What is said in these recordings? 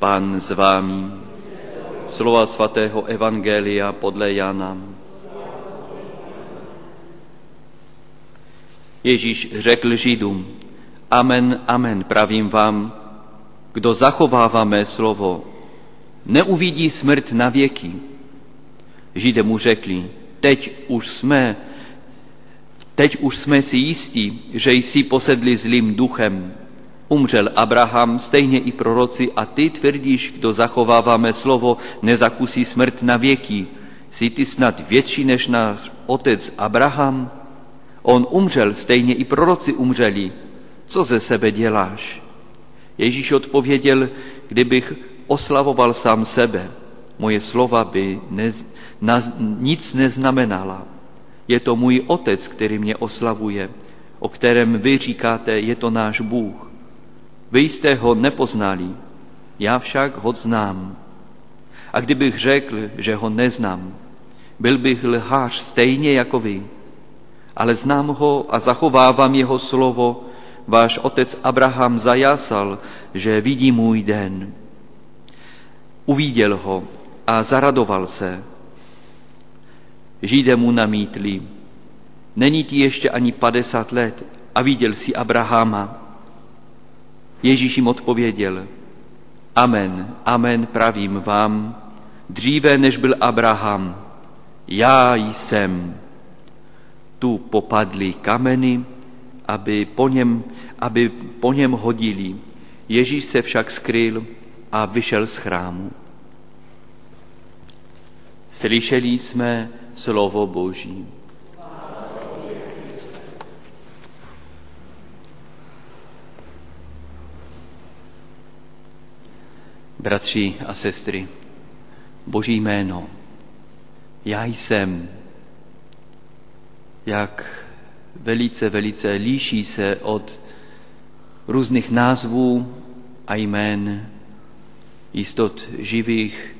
Pán s vámi. Slova svatého Evangelia podle Jana. Ježíš řekl Židům, Amen, amen, pravím vám, kdo zachovává mé slovo, neuvidí smrt na věky. Židé mu řekli, teď už jsme, teď už jsme si jistí, že jsi posedli zlým duchem. Umřel Abraham, stejně i proroci, a ty tvrdíš, kdo zachovává mé slovo, nezakusí smrt na věky. Jsi ty snad větší než náš otec Abraham? On umřel, stejně i proroci umřeli. Co ze sebe děláš? Ježíš odpověděl, kdybych oslavoval sám sebe, moje slova by ne, na, nic neznamenala. Je to můj otec, který mě oslavuje, o kterém vy říkáte, je to náš Bůh. Vy jste ho nepoznali, já však ho znám. A kdybych řekl, že ho neznám, byl bych lhář stejně jako vy. Ale znám ho a zachovávám jeho slovo, váš otec Abraham zajásal, že vidí můj den. Uviděl ho a zaradoval se. Židé mu namítli, není ti ještě ani padesát let a viděl si Abrahama. Ježíš jim odpověděl, Amen, amen, pravím vám, dříve než byl Abraham, já jsem. Tu popadly kameny, aby po něm, aby po něm hodili. Ježíš se však skryl a vyšel z chrámu. Slyšeli jsme slovo Boží. Bratři a sestry, Boží jméno, já jsem, jak velice, velice líší se od různých názvů a jmén, jistot živých,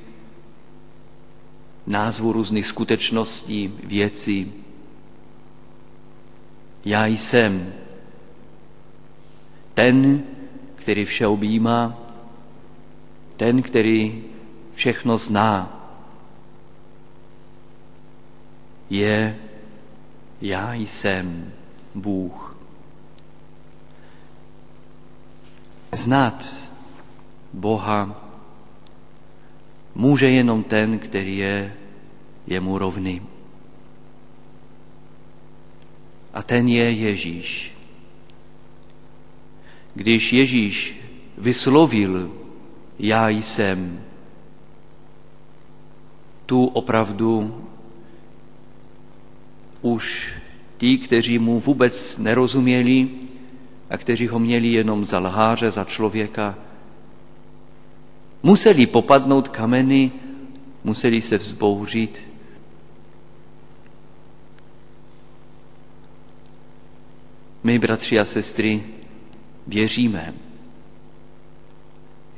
názvů různých skutečností, věcí. Já jsem ten, který vše objímá, ten, který všechno zná. Je já jsem Bůh. Znát Boha může jenom ten, který je jemu rovný. A ten je Ježíš. Když Ježíš vyslovil já jsem, tu opravdu už ti, kteří mu vůbec nerozuměli a kteří ho měli jenom za lháře, za člověka, museli popadnout kameny, museli se vzbouřit. My, bratři a sestry, věříme,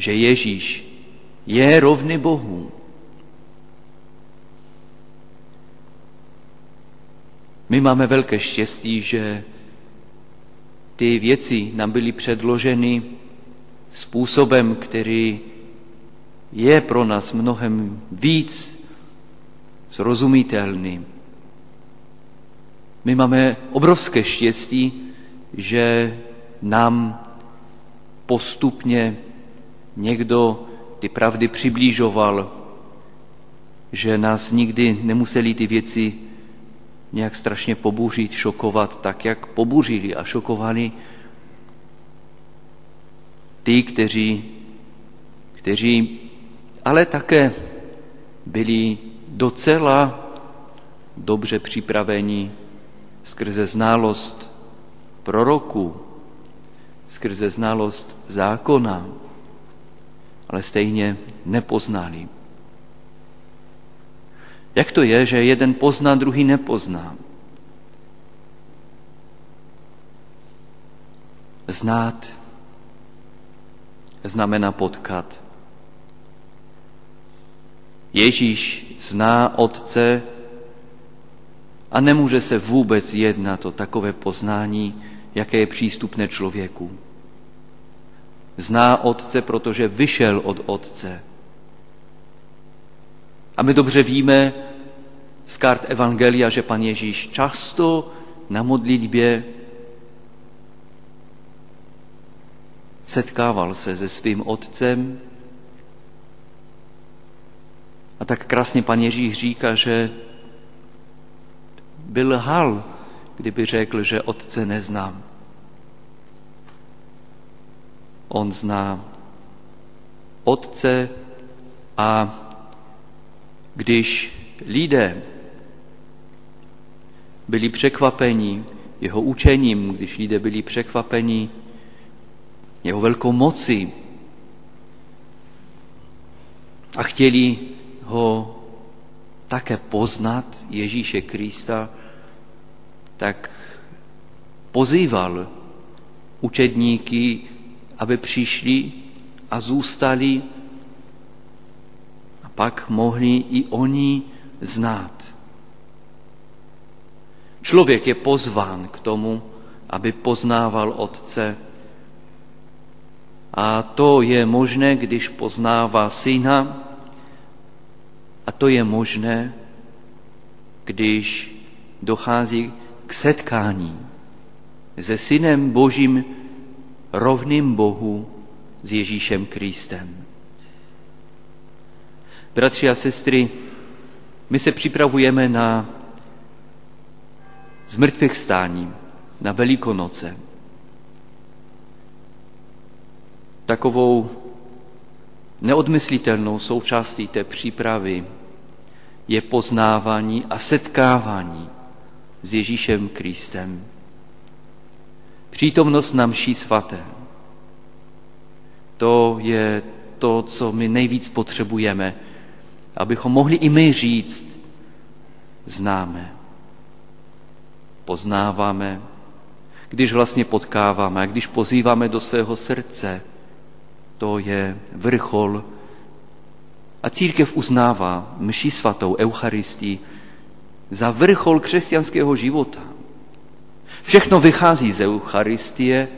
že Ježíš je rovný Bohu. My máme velké štěstí, že ty věci nám byly předloženy způsobem, který je pro nás mnohem víc srozumitelný. My máme obrovské štěstí, že nám postupně někdo ty pravdy přiblížoval, že nás nikdy nemuseli ty věci nějak strašně pobuřit, šokovat, tak jak pobuřili a šokovali ty, kteří, kteří ale také byli docela dobře připraveni skrze znalost proroku, skrze znalost zákona, ale stejně nepoznali. Jak to je, že jeden pozná, druhý nepozná? Znát znamená potkat. Ježíš zná Otce a nemůže se vůbec jednat o takové poznání, jaké je přístupné člověku. Zná Otce, protože vyšel od Otce. A my dobře víme z kart Evangelia, že pan Ježíš často na modlitbě setkával se se svým otcem. A tak krásně pan Ježíš říká, že by lhal, kdyby řekl, že otce neznám. On zná otce a když lidé byli překvapeni jeho učením, když lidé byli překvapeni jeho velkou moci a chtěli ho také poznat, Ježíše Krista, tak pozýval učedníky, aby přišli a zůstali a pak mohli i oni znát. Člověk je pozván k tomu, aby poznával Otce. A to je možné, když poznává Syna, a to je možné, když dochází k setkání se Synem Božím, rovným Bohu, s Ježíšem Kristem. Bratři a sestry, my se připravujeme na zmrtvých stání, na Velikonoce. Takovou neodmyslitelnou součástí té přípravy je poznávání a setkávání s Ježíšem Kristem. Přítomnost na mší svaté. To je to, co my nejvíc potřebujeme, abychom mohli i my říct, známe, poznáváme, když vlastně potkáváme když pozýváme do svého srdce, to je vrchol. A církev uznává mši svatou Eucharistii za vrchol křesťanského života. Všechno vychází z Eucharistie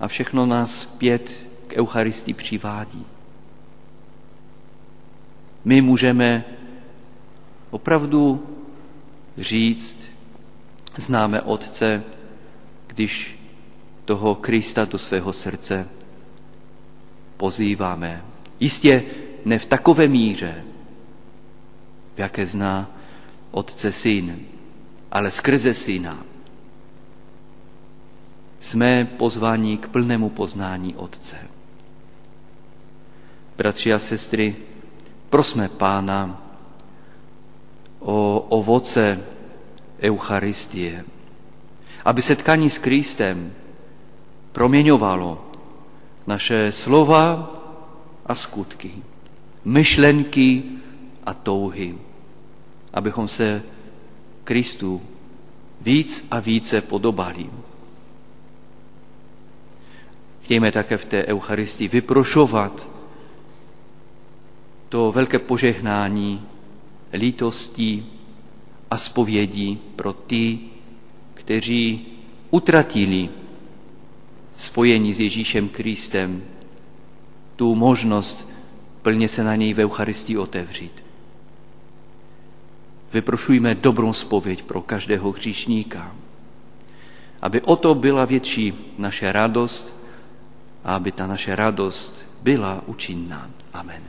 a všechno nás zpět k Eucharistii přivádí. My můžeme opravdu říct, známe Otce, když toho Krista do svého srdce pozýváme. Jistě ne v takové míře, v jaké zná Otce Syn, ale skrze Syna. Jsme pozváni k plnému poznání Otce. Bratři a sestry, prosme Pána o ovoce Eucharistie, aby setkání s Kristem proměňovalo naše slova a skutky, myšlenky a touhy, abychom se Kristu víc a více podobali. Chtějme také v té Eucharistii vyprošovat to velké požehnání lítostí a spovědí pro ty, kteří utratili spojení s Ježíšem Kristem tu možnost plně se na něj v Eucharistii otevřít. Vyprošujme dobrou spověď pro každého hříšníka, aby o to byla větší naše radost aby ta naše radost byla účinná. Amen.